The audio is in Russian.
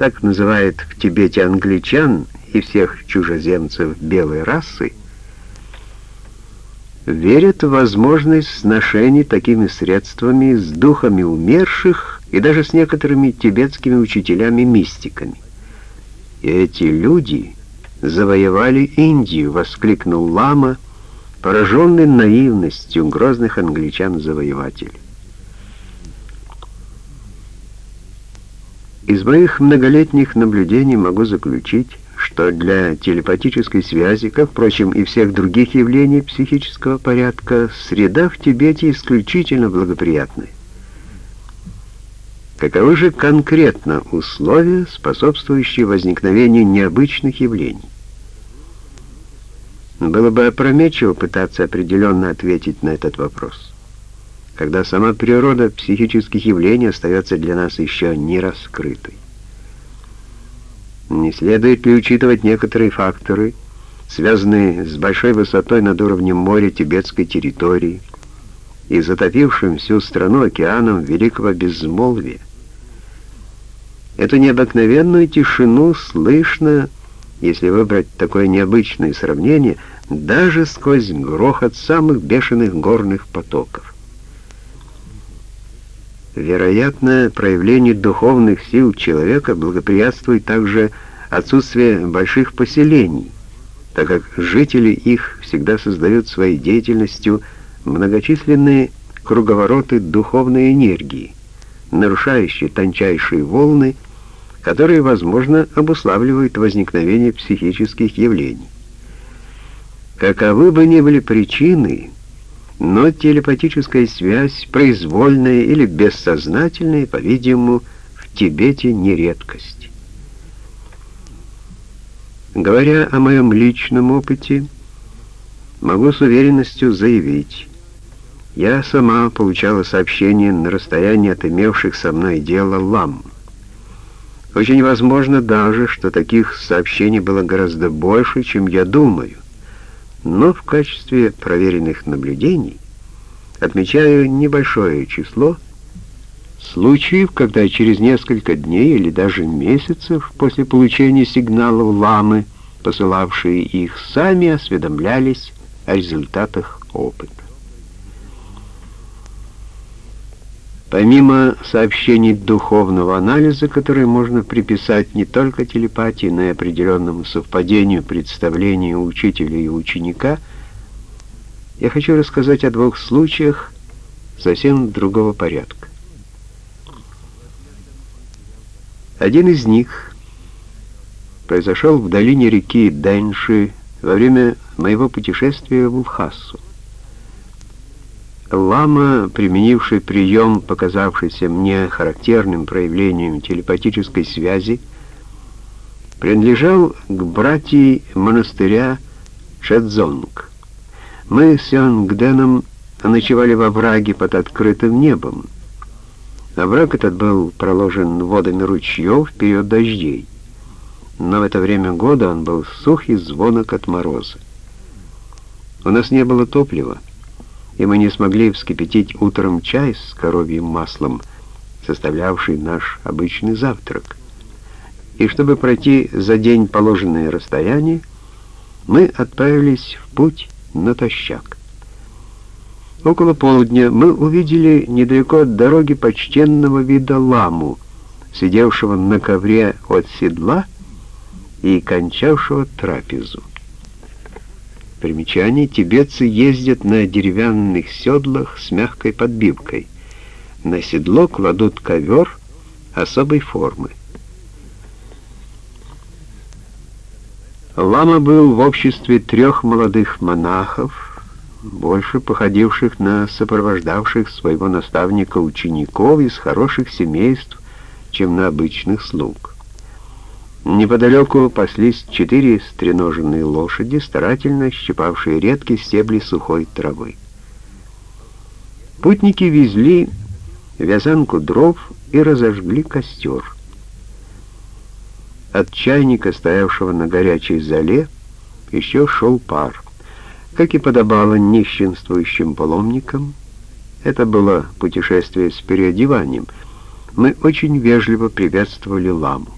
так называет в Тибете англичан и всех чужеземцев белой расы, верят в возможность сношений такими средствами с духами умерших и даже с некоторыми тибетскими учителями-мистиками. И эти люди завоевали Индию, воскликнул лама, пораженный наивностью грозных англичан-завоевателей. Из моих многолетних наблюдений могу заключить, что для телепатической связи, как, впрочем, и всех других явлений психического порядка, среда в Тибете исключительно благоприятная. Каковы же конкретно условия, способствующие возникновению необычных явлений? Было бы опрометчиво пытаться определенно ответить на этот вопрос, когда сама природа психических явлений остается для нас еще не раскрытой. Не следует ли учитывать некоторые факторы, связанные с большой высотой над уровнем моря тибетской территории и затопившим всю страну океаном великого безмолвия? Эту необыкновенную тишину слышно если выбрать такое необычное сравнение, даже сквозь грохот самых бешеных горных потоков. Вероятно, проявление духовных сил человека благоприятствует также отсутствие больших поселений, так как жители их всегда создают своей деятельностью многочисленные круговороты духовной энергии, нарушающие тончайшие волны, которые, возможно, обуславливают возникновение психических явлений. Каковы бы ни были причины, но телепатическая связь, произвольная или бессознательная, по-видимому, в Тибете не редкость. Говоря о моем личном опыте, могу с уверенностью заявить, я сама получала сообщения на расстоянии от имевших со мной дело лам. Очень возможно даже, что таких сообщений было гораздо больше, чем я думаю. Но в качестве проверенных наблюдений отмечаю небольшое число случаев, когда через несколько дней или даже месяцев после получения сигналов ламы, посылавшие их, сами осведомлялись о результатах опыта. Помимо сообщений духовного анализа, которые можно приписать не только телепатии, но и определенному совпадению представлений учителя и ученика, я хочу рассказать о двух случаях совсем другого порядка. Один из них произошел в долине реки Дэнши во время моего путешествия в Улхассу. Лама, применивший прием, показавшийся мне характерным проявлением телепатической связи, принадлежал к братьям монастыря Шэдзонг. Мы с Янгденом ночевали во враге под открытым небом. Овраг этот был проложен водами ручьев в период дождей, но в это время года он был сух и звонок от мороза. У нас не было топлива, и мы не смогли вскипятить утром чай с коровьим маслом, составлявший наш обычный завтрак. И чтобы пройти за день положенное расстояние, мы отправились в путь натощак. Около полудня мы увидели недалеко от дороги почтенного вида ламу, сидевшего на ковре от седла и кончавшего трапезу. Примечание. Тибетцы ездят на деревянных седлах с мягкой подбивкой. На седло кладут ковер особой формы. Лама был в обществе трех молодых монахов, больше походивших на сопровождавших своего наставника учеников из хороших семейств, чем на обычных слуг. Неподалеку паслись четыре стреноженные лошади, старательно щипавшие редкие стебли сухой травы. Путники везли вязанку дров и разожгли костер. От чайника, стоявшего на горячей зале, еще шел пар. Как и подобало нищенствующим паломникам, это было путешествие с переодеванием. Мы очень вежливо приветствовали ламу.